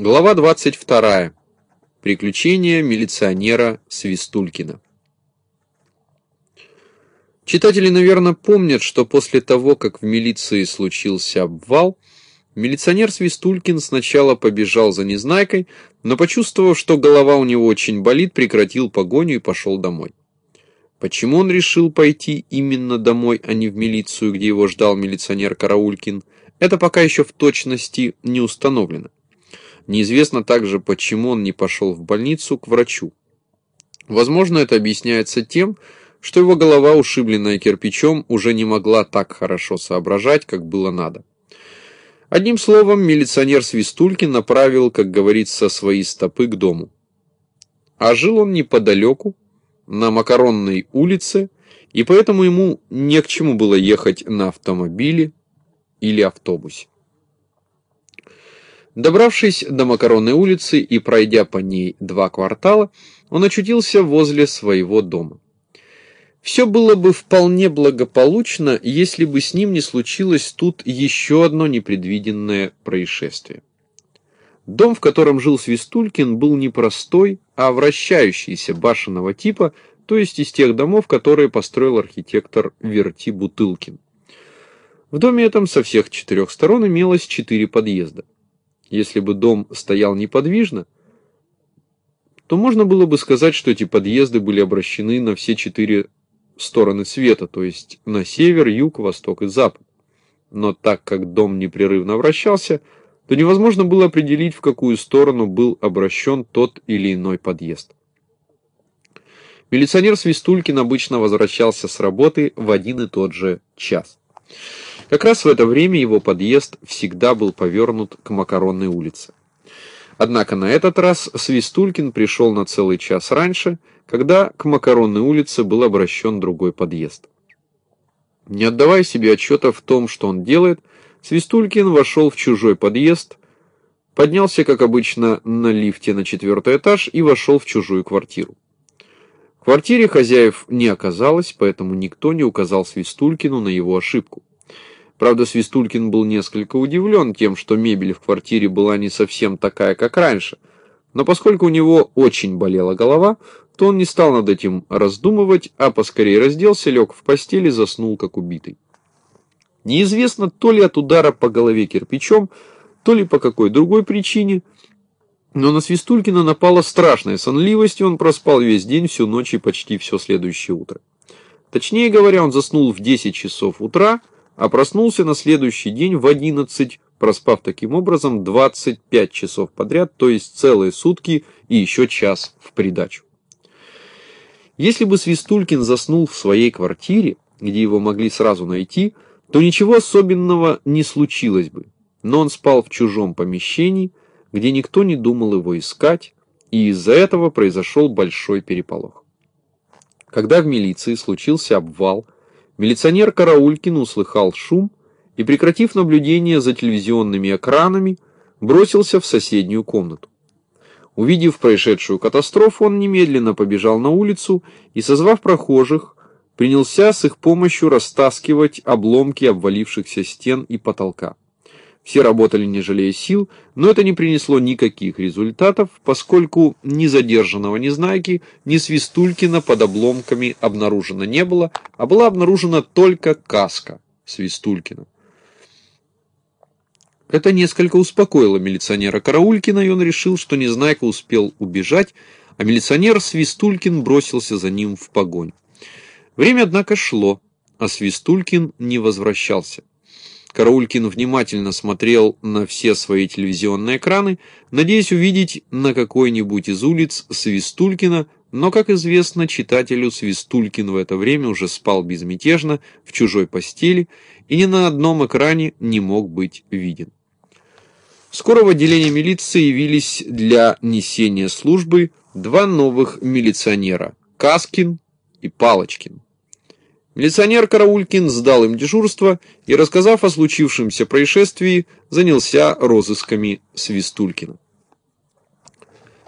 Глава 22. Приключения милиционера Свистулькина. Читатели, наверное, помнят, что после того, как в милиции случился обвал, милиционер Свистулькин сначала побежал за Незнайкой, но почувствовав, что голова у него очень болит, прекратил погоню и пошел домой. Почему он решил пойти именно домой, а не в милицию, где его ждал милиционер Караулькин, это пока еще в точности не установлено. Неизвестно также, почему он не пошел в больницу к врачу. Возможно, это объясняется тем, что его голова, ушибленная кирпичом, уже не могла так хорошо соображать, как было надо. Одним словом, милиционер Свистулькин направил, как говорится, свои стопы к дому. А жил он неподалеку, на Макаронной улице, и поэтому ему не к чему было ехать на автомобиле или автобусе. Добравшись до Макаронной улицы и пройдя по ней два квартала, он очутился возле своего дома. Все было бы вполне благополучно, если бы с ним не случилось тут еще одно непредвиденное происшествие. Дом, в котором жил Свистулькин, был не простой, а вращающийся башенного типа, то есть из тех домов, которые построил архитектор Верти Бутылкин. В доме этом со всех четырех сторон имелось четыре подъезда. Если бы дом стоял неподвижно, то можно было бы сказать, что эти подъезды были обращены на все четыре стороны света, то есть на север, юг, восток и запад. Но так как дом непрерывно вращался, то невозможно было определить, в какую сторону был обращен тот или иной подъезд. Милиционер Свистулькин обычно возвращался с работы в один и тот же час. Как раз в это время его подъезд всегда был повернут к Макаронной улице. Однако на этот раз Свистулькин пришел на целый час раньше, когда к Макаронной улице был обращен другой подъезд. Не отдавая себе отчета в том, что он делает, Свистулькин вошел в чужой подъезд, поднялся, как обычно, на лифте на четвертый этаж и вошел в чужую квартиру. В квартире хозяев не оказалось, поэтому никто не указал Свистулькину на его ошибку. Правда, Свистулькин был несколько удивлен тем, что мебель в квартире была не совсем такая, как раньше. Но поскольку у него очень болела голова, то он не стал над этим раздумывать, а поскорее разделся, лег в постель и заснул, как убитый. Неизвестно, то ли от удара по голове кирпичом, то ли по какой другой причине, но на Свистулькина напала страшная сонливость, и он проспал весь день, всю ночь и почти все следующее утро. Точнее говоря, он заснул в 10 часов утра, а проснулся на следующий день в 11, проспав таким образом 25 часов подряд, то есть целые сутки и еще час в придачу. Если бы Свистулькин заснул в своей квартире, где его могли сразу найти, то ничего особенного не случилось бы. Но он спал в чужом помещении, где никто не думал его искать, и из-за этого произошел большой переполох. Когда в милиции случился обвал, Милиционер Караулькин услыхал шум и, прекратив наблюдение за телевизионными экранами, бросился в соседнюю комнату. Увидев происшедшую катастрофу, он немедленно побежал на улицу и, созвав прохожих, принялся с их помощью растаскивать обломки обвалившихся стен и потолка. Все работали не жалея сил, но это не принесло никаких результатов, поскольку ни задержанного Незнайки, ни Свистулькина под обломками обнаружено не было, а была обнаружена только каска Свистулькина. Это несколько успокоило милиционера Караулькина, и он решил, что Незнайка успел убежать, а милиционер Свистулькин бросился за ним в погонь. Время, однако, шло, а Свистулькин не возвращался. Караулькин внимательно смотрел на все свои телевизионные экраны, надеясь увидеть на какой-нибудь из улиц Свистулькина, но, как известно, читателю Свистулькин в это время уже спал безмятежно в чужой постели и ни на одном экране не мог быть виден. Скоро в отделении милиции явились для несения службы два новых милиционера – Каскин и Палочкин. Милиционер Караулькин сдал им дежурство и, рассказав о случившемся происшествии, занялся розысками Свистулькина.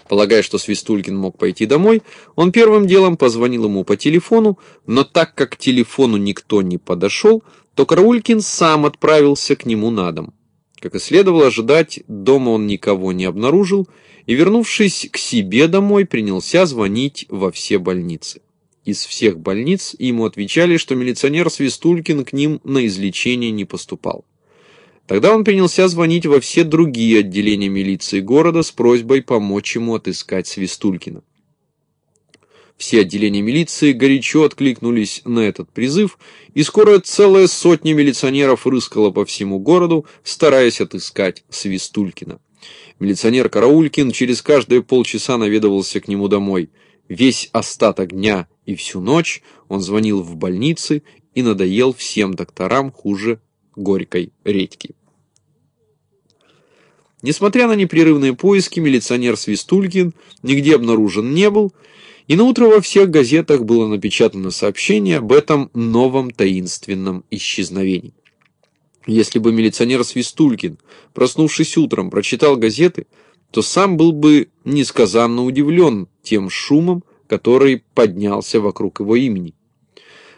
Полагая, что Свистулькин мог пойти домой, он первым делом позвонил ему по телефону, но так как к телефону никто не подошел, то Караулькин сам отправился к нему на дом. Как и следовало ожидать, дома он никого не обнаружил и, вернувшись к себе домой, принялся звонить во все больницы. Из всех больниц ему отвечали, что милиционер Свистулькин к ним на излечение не поступал. Тогда он принялся звонить во все другие отделения милиции города с просьбой помочь ему отыскать Свистулькина. Все отделения милиции горячо откликнулись на этот призыв, и скоро целая сотня милиционеров рыскала по всему городу, стараясь отыскать Свистулькина. Милиционер Караулькин через каждые полчаса наведывался к нему домой. Весь остаток дня и всю ночь он звонил в больницы и надоел всем докторам хуже горькой редьки. Несмотря на непрерывные поиски, милиционер Свистулькин нигде обнаружен не был, и на утро во всех газетах было напечатано сообщение об этом новом таинственном исчезновении. Если бы милиционер Свистулькин, проснувшись утром, прочитал газеты, то сам был бы несказанно удивлен тем шумом, который поднялся вокруг его имени.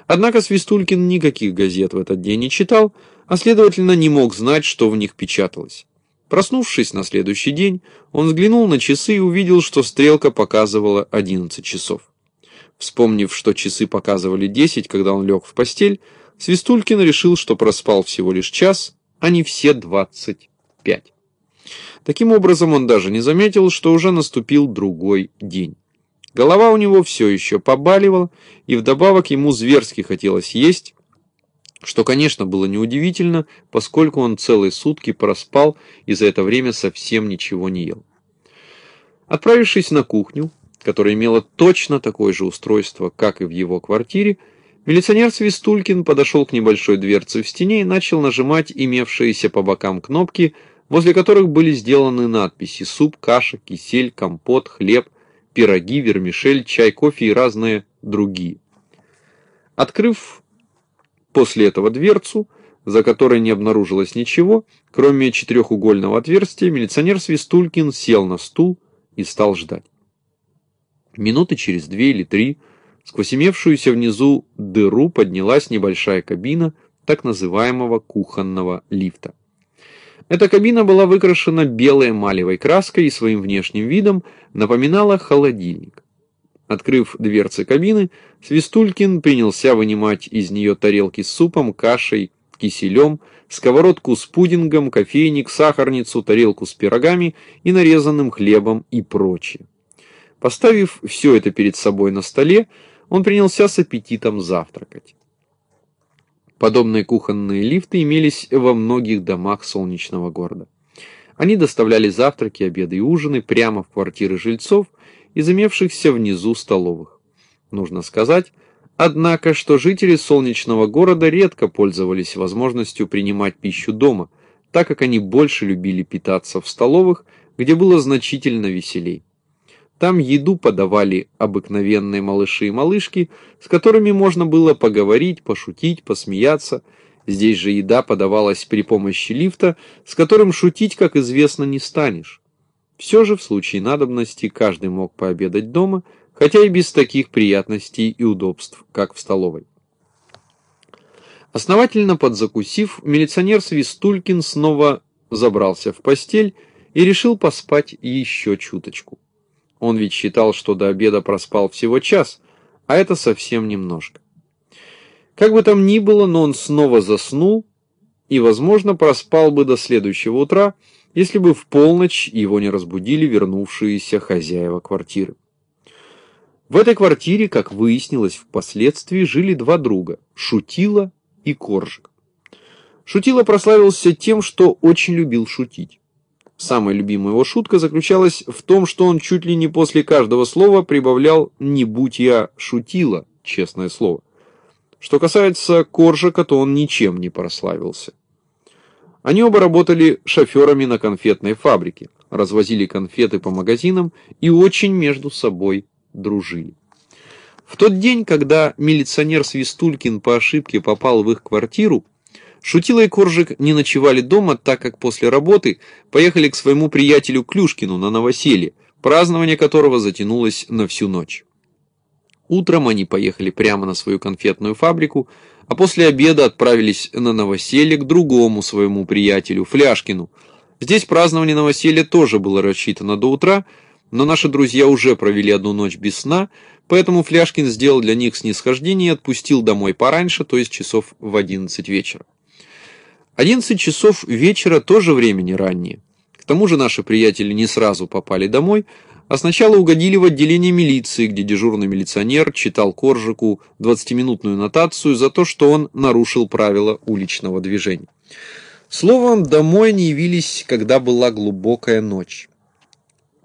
Однако Свистулькин никаких газет в этот день не читал, а следовательно не мог знать, что в них печаталось. Проснувшись на следующий день, он взглянул на часы и увидел, что стрелка показывала 11 часов. Вспомнив, что часы показывали 10, когда он лег в постель, Свистулькин решил, что проспал всего лишь час, а не все 25. Таким образом, он даже не заметил, что уже наступил другой день. Голова у него все еще побаливала, и вдобавок ему зверски хотелось есть, что, конечно, было неудивительно, поскольку он целые сутки проспал и за это время совсем ничего не ел. Отправившись на кухню, которая имела точно такое же устройство, как и в его квартире, милиционер Свистулькин подошел к небольшой дверце в стене и начал нажимать имевшиеся по бокам кнопки, возле которых были сделаны надписи «суп», «каша», «кисель», «компот», «хлеб», «пироги», «вермишель», «чай», «кофе» и разные другие. Открыв После этого дверцу, за которой не обнаружилось ничего, кроме четырехугольного отверстия, милиционер Свистулькин сел на стул и стал ждать. Минуты через две или три сквозь имевшуюся внизу дыру поднялась небольшая кабина так называемого кухонного лифта. Эта кабина была выкрашена белой эмалевой краской и своим внешним видом напоминала холодильник. Открыв дверцы кабины, Свистулькин принялся вынимать из нее тарелки с супом, кашей, киселем, сковородку с пудингом, кофейник, сахарницу, тарелку с пирогами и нарезанным хлебом и прочее. Поставив все это перед собой на столе, он принялся с аппетитом завтракать. Подобные кухонные лифты имелись во многих домах солнечного города. Они доставляли завтраки, обеды и ужины прямо в квартиры жильцов из имевшихся внизу столовых. Нужно сказать, однако, что жители солнечного города редко пользовались возможностью принимать пищу дома, так как они больше любили питаться в столовых, где было значительно веселей. Там еду подавали обыкновенные малыши и малышки, с которыми можно было поговорить, пошутить, посмеяться. Здесь же еда подавалась при помощи лифта, с которым шутить, как известно, не станешь. Все же в случае надобности каждый мог пообедать дома, хотя и без таких приятностей и удобств, как в столовой. Основательно подзакусив, милиционер Свистулькин снова забрался в постель и решил поспать еще чуточку. Он ведь считал, что до обеда проспал всего час, а это совсем немножко. Как бы там ни было, но он снова заснул и, возможно, проспал бы до следующего утра, если бы в полночь его не разбудили вернувшиеся хозяева квартиры. В этой квартире, как выяснилось впоследствии, жили два друга – Шутила и Коржик. Шутила прославился тем, что очень любил шутить. Самая любимая его шутка заключалась в том, что он чуть ли не после каждого слова прибавлял «не будь я шутила», честное слово. Что касается Коржика, то он ничем не прославился. Они оба работали шоферами на конфетной фабрике, развозили конфеты по магазинам и очень между собой дружили. В тот день, когда милиционер Свистулькин по ошибке попал в их квартиру, Шутила и Коржик не ночевали дома, так как после работы поехали к своему приятелю Клюшкину на новоселье, празднование которого затянулось на всю ночь. Утром они поехали прямо на свою конфетную фабрику, а после обеда отправились на новоселье к другому своему приятелю, Фляшкину. Здесь празднование новоселья тоже было рассчитано до утра, но наши друзья уже провели одну ночь без сна, поэтому Фляшкин сделал для них снисхождение и отпустил домой пораньше, то есть часов в 11 вечера. 11 часов вечера тоже времени раннее. К тому же наши приятели не сразу попали домой, а сначала угодили в отделение милиции, где дежурный милиционер читал Коржику 20-минутную нотацию за то, что он нарушил правила уличного движения. Словом, домой они явились, когда была глубокая ночь.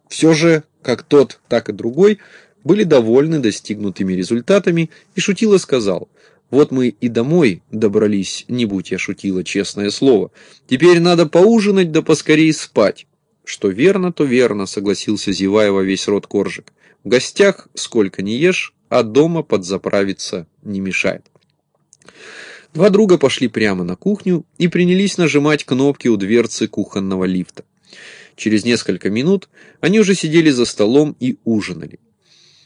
Все же, как тот, так и другой, были довольны достигнутыми результатами, и Шутила сказал, «Вот мы и домой добрались, не будь я шутила, честное слово. Теперь надо поужинать да поскорей спать». Что верно, то верно, согласился зевая во весь рот коржик. В гостях сколько не ешь, а дома подзаправиться не мешает. Два друга пошли прямо на кухню и принялись нажимать кнопки у дверцы кухонного лифта. Через несколько минут они уже сидели за столом и ужинали.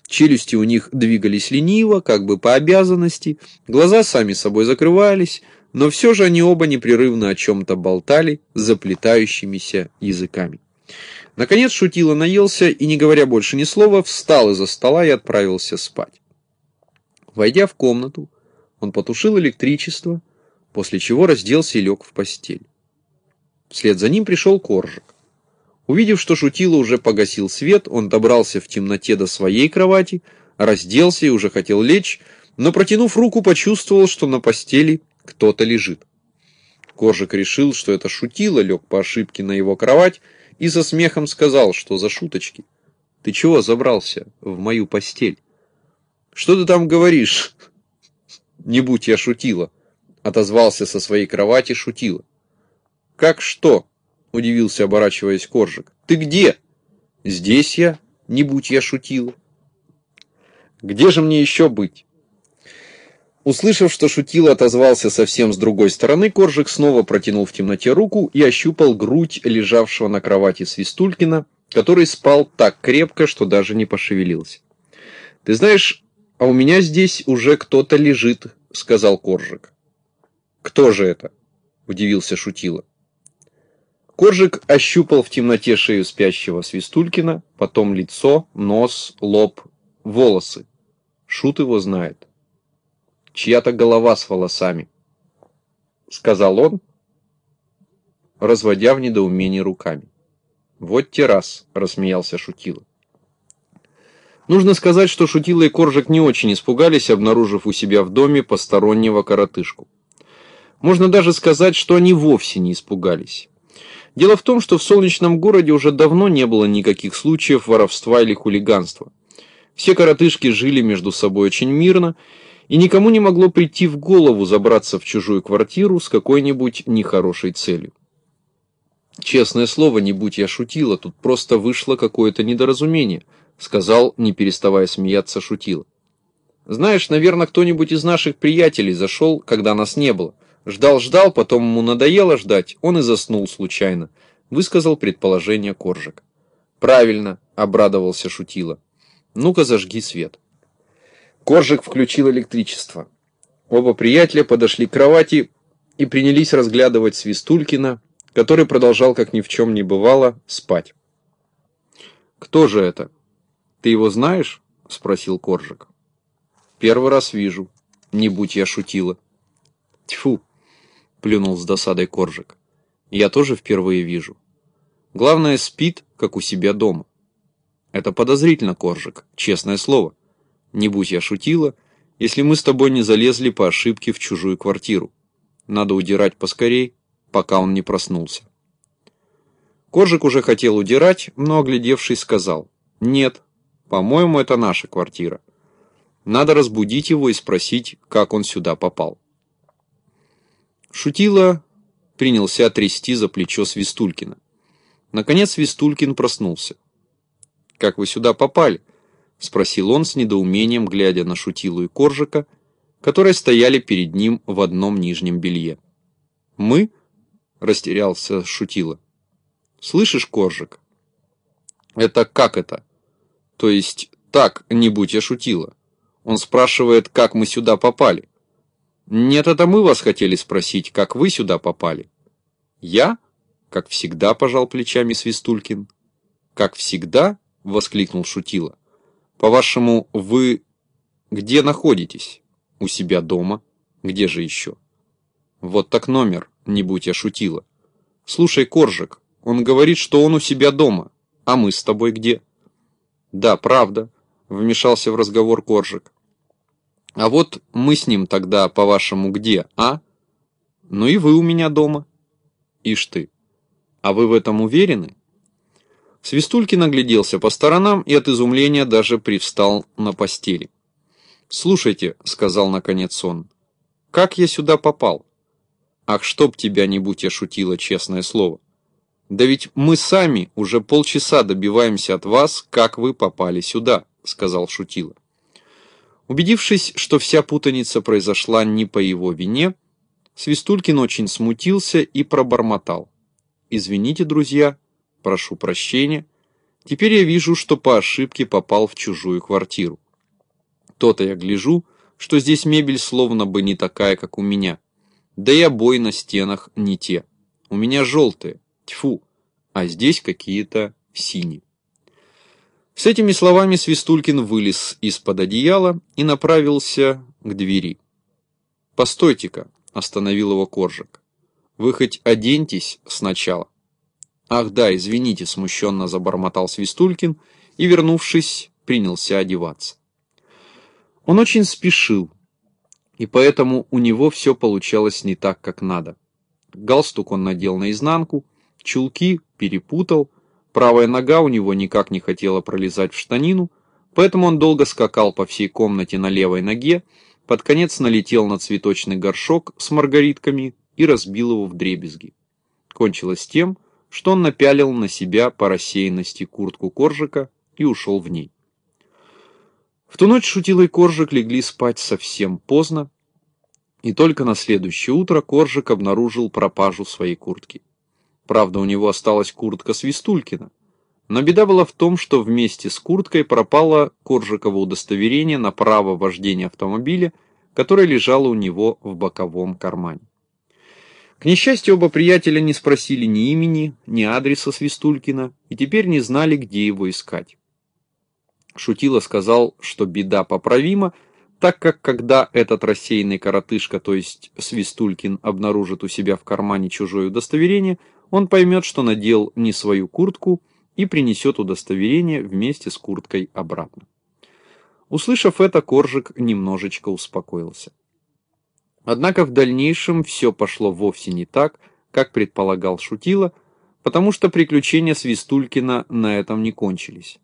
Челюсти у них двигались лениво, как бы по обязанности, глаза сами собой закрывались, но все же они оба непрерывно о чем-то болтали заплетающимися языками. Наконец Шутила наелся и, не говоря больше ни слова, встал из-за стола и отправился спать. Войдя в комнату, он потушил электричество, после чего разделся и лег в постель. Вслед за ним пришел Коржик. Увидев, что Шутила уже погасил свет, он добрался в темноте до своей кровати, разделся и уже хотел лечь, но, протянув руку, почувствовал, что на постели кто-то лежит. Коржик решил, что это Шутила лег по ошибке на его кровать и со смехом сказал, что за шуточки. Ты чего забрался в мою постель? Что ты там говоришь? Не будь я шутила, отозвался со своей кровати шутила. Как что? Удивился, оборачиваясь Коржик. Ты где? Здесь я, не будь я шутила. Где же мне еще быть? Услышав, что шутила отозвался совсем с другой стороны, Коржик снова протянул в темноте руку и ощупал грудь лежавшего на кровати Свистулькина, который спал так крепко, что даже не пошевелился. «Ты знаешь, а у меня здесь уже кто-то лежит», — сказал Коржик. «Кто же это?» — удивился Шутила. Коржик ощупал в темноте шею спящего Свистулькина, потом лицо, нос, лоб, волосы. Шут его знает чья-то голова с волосами», — сказал он, разводя в недоумении руками. «Вот те раз», — рассмеялся Шутила. Нужно сказать, что Шутила и Коржик не очень испугались, обнаружив у себя в доме постороннего коротышку. Можно даже сказать, что они вовсе не испугались. Дело в том, что в солнечном городе уже давно не было никаких случаев воровства или хулиганства. Все коротышки жили между собой очень мирно, и никому не могло прийти в голову забраться в чужую квартиру с какой-нибудь нехорошей целью. «Честное слово, не будь я шутила, тут просто вышло какое-то недоразумение», сказал, не переставая смеяться, шутила. «Знаешь, наверное, кто-нибудь из наших приятелей зашел, когда нас не было. Ждал-ждал, потом ему надоело ждать, он и заснул случайно», высказал предположение Коржик. «Правильно», — обрадовался шутила. «Ну-ка зажги свет». Коржик включил электричество. Оба приятеля подошли к кровати и принялись разглядывать Свистулькина, который продолжал, как ни в чем не бывало, спать. «Кто же это? Ты его знаешь?» — спросил Коржик. «Первый раз вижу. Не будь я шутила». «Тьфу!» — плюнул с досадой Коржик. «Я тоже впервые вижу. Главное, спит, как у себя дома». «Это подозрительно, Коржик, честное слово». Не будь я шутила, если мы с тобой не залезли по ошибке в чужую квартиру. Надо удирать поскорей, пока он не проснулся. Коржик уже хотел удирать, но, оглядевшись, сказал, «Нет, по-моему, это наша квартира. Надо разбудить его и спросить, как он сюда попал». Шутила принялся трясти за плечо Свистулькина. Наконец Свистулькин проснулся. «Как вы сюда попали?» — спросил он с недоумением, глядя на Шутилу и Коржика, которые стояли перед ним в одном нижнем белье. «Мы?» — растерялся Шутила. «Слышишь, Коржик?» «Это как это?» «То есть так, не будь я Шутила. Он спрашивает, как мы сюда попали». Нет, это мы вас хотели спросить, как вы сюда попали. Я? Как всегда, пожал плечами Свистулькин. Как всегда? Воскликнул Шутила. По-вашему, вы где находитесь? У себя дома. Где же еще? Вот так номер, не будь я шутила. Слушай, Коржик, он говорит, что он у себя дома. А мы с тобой где? Да, правда, вмешался в разговор Коржик. А вот мы с ним тогда, по-вашему, где, а? Ну и вы у меня дома. Ишь ты. А вы в этом уверены? Свистулькин нагляделся по сторонам и от изумления даже привстал на постели. «Слушайте», — сказал наконец он, — «как я сюда попал?» «Ах, чтоб тебя не будь я шутила, честное слово. Да ведь мы сами уже полчаса добиваемся от вас, как вы попали сюда», — сказал шутила. Убедившись, что вся путаница произошла не по его вине, Свистулькин очень смутился и пробормотал. «Извините, друзья, прошу прощения. Теперь я вижу, что по ошибке попал в чужую квартиру. То-то я гляжу, что здесь мебель словно бы не такая, как у меня. Да и обои на стенах не те. У меня желтые, тьфу, а здесь какие-то синие. С этими словами Свистулькин вылез из-под одеяла и направился к двери. «Постойте-ка», — остановил его Коржик. «Вы хоть оденьтесь сначала». «Ах да, извините», — смущенно забормотал Свистулькин и, вернувшись, принялся одеваться. Он очень спешил, и поэтому у него все получалось не так, как надо. Галстук он надел наизнанку, чулки перепутал, правая нога у него никак не хотела пролезать в штанину, поэтому он долго скакал по всей комнате на левой ноге, под конец налетел на цветочный горшок с маргаритками и разбил его в дребезги. Кончилось тем, что он напялил на себя по рассеянности куртку коржика и ушел в ней. В ту ночь Шутила и Коржик легли спать совсем поздно, и только на следующее утро Коржик обнаружил пропажу своей куртки. Правда, у него осталась куртка Свистулькина, но беда была в том, что вместе с курткой пропало Коржиково удостоверение на право вождения автомобиля, которое лежало у него в боковом кармане. К несчастью, оба приятеля не спросили ни имени, ни адреса Свистулькина и теперь не знали, где его искать. Шутило сказал, что беда поправима, так как когда этот рассеянный коротышка, то есть Свистулькин, обнаружит у себя в кармане чужое удостоверение, он поймет, что надел не свою куртку и принесет удостоверение вместе с курткой обратно. Услышав это, Коржик немножечко успокоился. Однако в дальнейшем все пошло вовсе не так, как предполагал Шутила, потому что приключения Свистулькина на этом не кончились.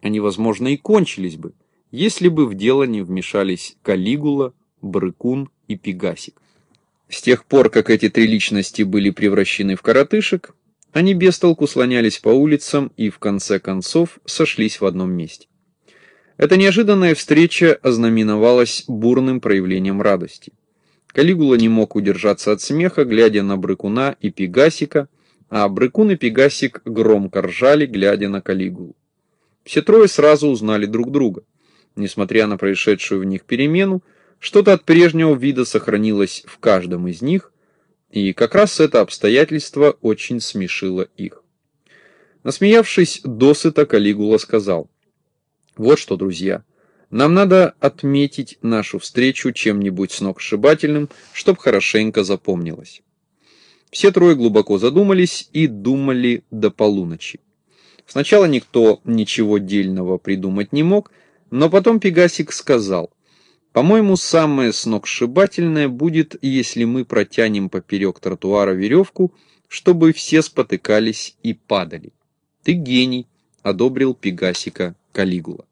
Они, возможно, и кончились бы, если бы в дело не вмешались Калигула, Брыкун и Пегасик. С тех пор, как эти три личности были превращены в коротышек, они без толку слонялись по улицам и, в конце концов, сошлись в одном месте. Эта неожиданная встреча ознаменовалась бурным проявлением радости. Калигула не мог удержаться от смеха, глядя на Брыкуна и Пегасика, а Брыкун и Пегасик громко ржали, глядя на Калигулу. Все трое сразу узнали друг друга. Несмотря на происшедшую в них перемену, что-то от прежнего вида сохранилось в каждом из них, и как раз это обстоятельство очень смешило их. Насмеявшись досыта, Калигула сказал, «Вот что, друзья, нам надо отметить нашу встречу чем-нибудь сногсшибательным, чтоб хорошенько запомнилось. Все трое глубоко задумались и думали до полуночи. Сначала никто ничего дельного придумать не мог, но потом Пегасик сказал, «По-моему, самое сногсшибательное будет, если мы протянем поперек тротуара веревку, чтобы все спотыкались и падали». «Ты гений», — одобрил Пегасика Калигула.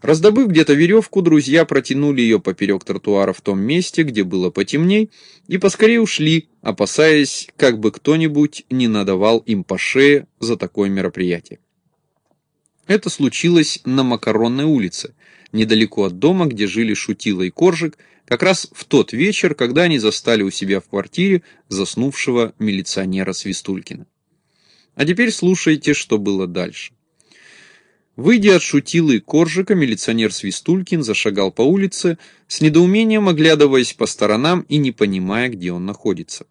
Раздобыв где-то веревку, друзья протянули ее поперек тротуара в том месте, где было потемней, и поскорее ушли, опасаясь, как бы кто-нибудь не надавал им по шее за такое мероприятие. Это случилось на Макаронной улице, недалеко от дома, где жили Шутила и Коржик, как раз в тот вечер, когда они застали у себя в квартире заснувшего милиционера Свистулькина. А теперь слушайте, что было дальше. Выйдя от шутилы Коржика, милиционер Свистулькин зашагал по улице, с недоумением оглядываясь по сторонам и не понимая, где он находится.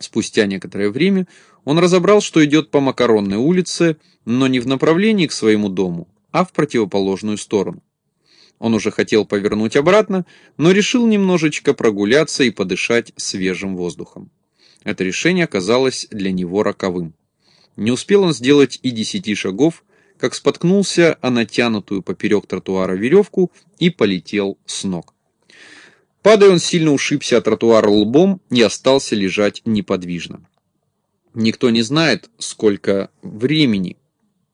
Спустя некоторое время он разобрал, что идет по Макаронной улице, но не в направлении к своему дому, а в противоположную сторону. Он уже хотел повернуть обратно, но решил немножечко прогуляться и подышать свежим воздухом. Это решение оказалось для него роковым. Не успел он сделать и десяти шагов, как споткнулся о натянутую поперек тротуара веревку и полетел с ног. Падая, он сильно ушибся от тротуара лбом и остался лежать неподвижно. Никто не знает, сколько времени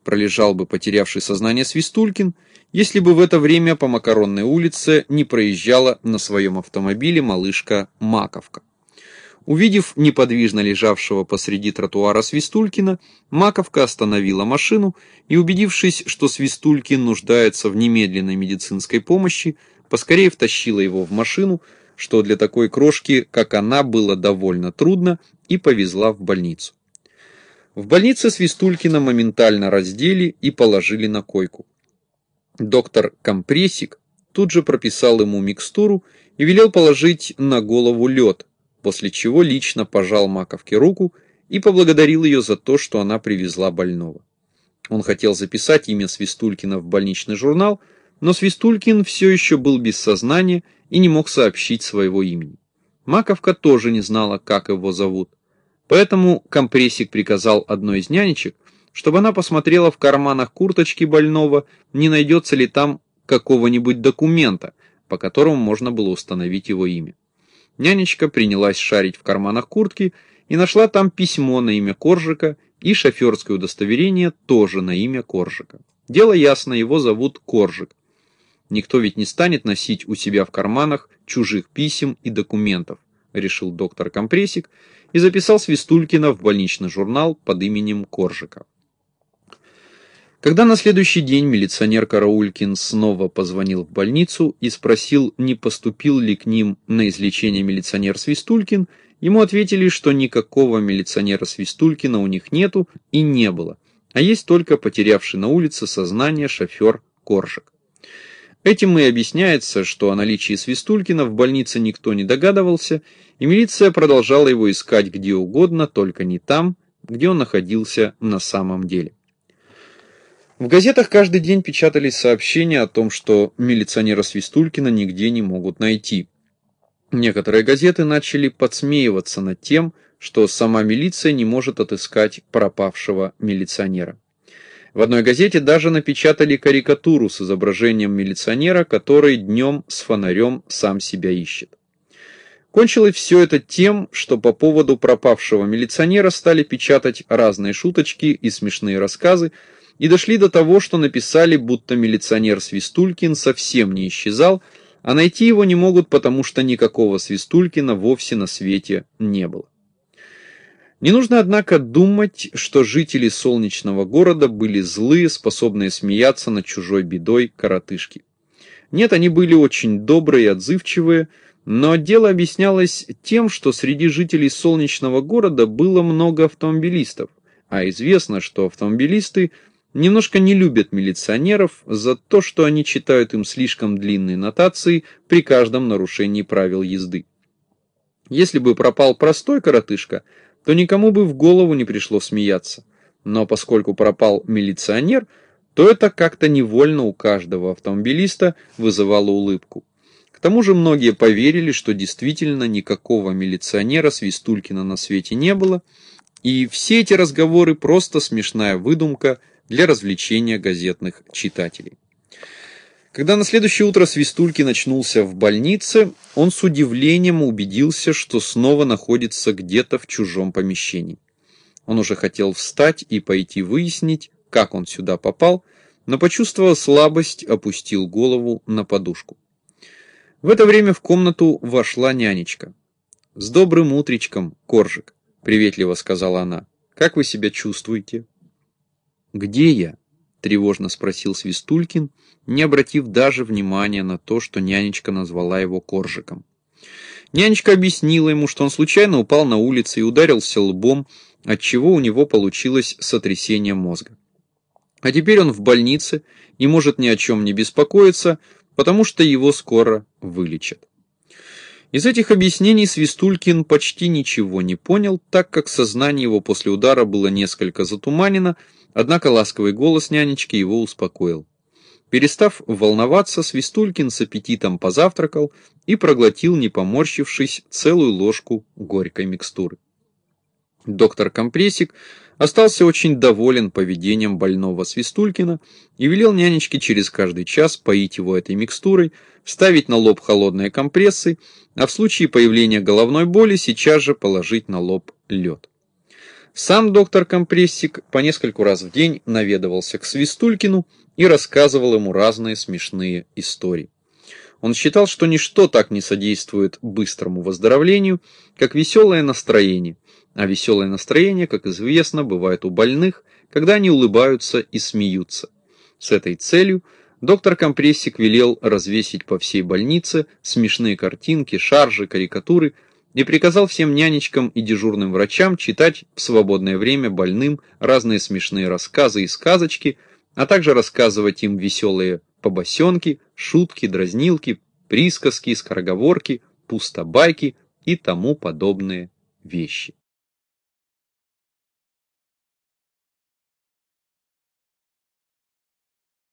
пролежал бы потерявший сознание Свистулькин, если бы в это время по Макаронной улице не проезжала на своем автомобиле малышка Маковка. Увидев неподвижно лежавшего посреди тротуара Свистулькина, Маковка остановила машину и, убедившись, что Свистулькин нуждается в немедленной медицинской помощи, поскорее втащила его в машину, что для такой крошки, как она, было довольно трудно, и повезла в больницу. В больнице Свистулькина моментально раздели и положили на койку. Доктор Компрессик тут же прописал ему микстуру и велел положить на голову лед, после чего лично пожал Маковке руку и поблагодарил ее за то, что она привезла больного. Он хотел записать имя Свистулькина в больничный журнал, но Свистулькин все еще был без сознания и не мог сообщить своего имени. Маковка тоже не знала, как его зовут. Поэтому компрессик приказал одной из нянечек, чтобы она посмотрела в карманах курточки больного, не найдется ли там какого-нибудь документа, по которому можно было установить его имя. Нянечка принялась шарить в карманах куртки и нашла там письмо на имя Коржика и шоферское удостоверение тоже на имя Коржика. Дело ясно, его зовут Коржик. Никто ведь не станет носить у себя в карманах чужих писем и документов, решил доктор Компрессик и записал Свистулькина в больничный журнал под именем Коржика. Когда на следующий день милиционер Караулькин снова позвонил в больницу и спросил, не поступил ли к ним на излечение милиционер Свистулькин, ему ответили, что никакого милиционера Свистулькина у них нету и не было, а есть только потерявший на улице сознание шофер Коржик. Этим и объясняется, что о наличии Свистулькина в больнице никто не догадывался, и милиция продолжала его искать где угодно, только не там, где он находился на самом деле. В газетах каждый день печатались сообщения о том, что милиционера Свистулькина нигде не могут найти. Некоторые газеты начали подсмеиваться над тем, что сама милиция не может отыскать пропавшего милиционера. В одной газете даже напечатали карикатуру с изображением милиционера, который днем с фонарем сам себя ищет. Кончилось все это тем, что по поводу пропавшего милиционера стали печатать разные шуточки и смешные рассказы, и дошли до того, что написали, будто милиционер Свистулькин совсем не исчезал, а найти его не могут, потому что никакого Свистулькина вовсе на свете не было. Не нужно, однако, думать, что жители солнечного города были злые, способные смеяться над чужой бедой коротышки. Нет, они были очень добрые и отзывчивые, но дело объяснялось тем, что среди жителей солнечного города было много автомобилистов, а известно, что автомобилисты немножко не любят милиционеров за то, что они читают им слишком длинные нотации при каждом нарушении правил езды. Если бы пропал простой коротышка, то никому бы в голову не пришло смеяться. Но поскольку пропал милиционер, то это как-то невольно у каждого автомобилиста вызывало улыбку. К тому же многие поверили, что действительно никакого милиционера Свистулькина на свете не было, и все эти разговоры просто смешная выдумка – для развлечения газетных читателей. Когда на следующее утро Свистульки начнулся в больнице, он с удивлением убедился, что снова находится где-то в чужом помещении. Он уже хотел встать и пойти выяснить, как он сюда попал, но, почувствовав слабость, опустил голову на подушку. В это время в комнату вошла нянечка. «С добрым утречком, Коржик», — приветливо сказала она. «Как вы себя чувствуете?» «Где я?» – тревожно спросил Свистулькин, не обратив даже внимания на то, что нянечка назвала его Коржиком. Нянечка объяснила ему, что он случайно упал на улице и ударился лбом, отчего у него получилось сотрясение мозга. А теперь он в больнице и может ни о чем не беспокоиться, потому что его скоро вылечат. Из этих объяснений Свистулькин почти ничего не понял, так как сознание его после удара было несколько затуманено, однако ласковый голос нянечки его успокоил. Перестав волноваться, Свистулькин с аппетитом позавтракал и проглотил, не поморщившись, целую ложку горькой микстуры. Доктор Компрессик остался очень доволен поведением больного Свистулькина и велел нянечке через каждый час поить его этой микстурой, ставить на лоб холодные компрессы, а в случае появления головной боли сейчас же положить на лоб лед. Сам доктор Компрессик по нескольку раз в день наведывался к Свистулькину и рассказывал ему разные смешные истории. Он считал, что ничто так не содействует быстрому выздоровлению, как веселое настроение, а веселое настроение, как известно, бывает у больных, когда они улыбаются и смеются. С этой целью доктор Компрессик велел развесить по всей больнице смешные картинки, шаржи, карикатуры и приказал всем нянечкам и дежурным врачам читать в свободное время больным разные смешные рассказы и сказочки, а также рассказывать им веселые побосенки, шутки, дразнилки, присказки, скороговорки, пустобайки и тому подобные вещи.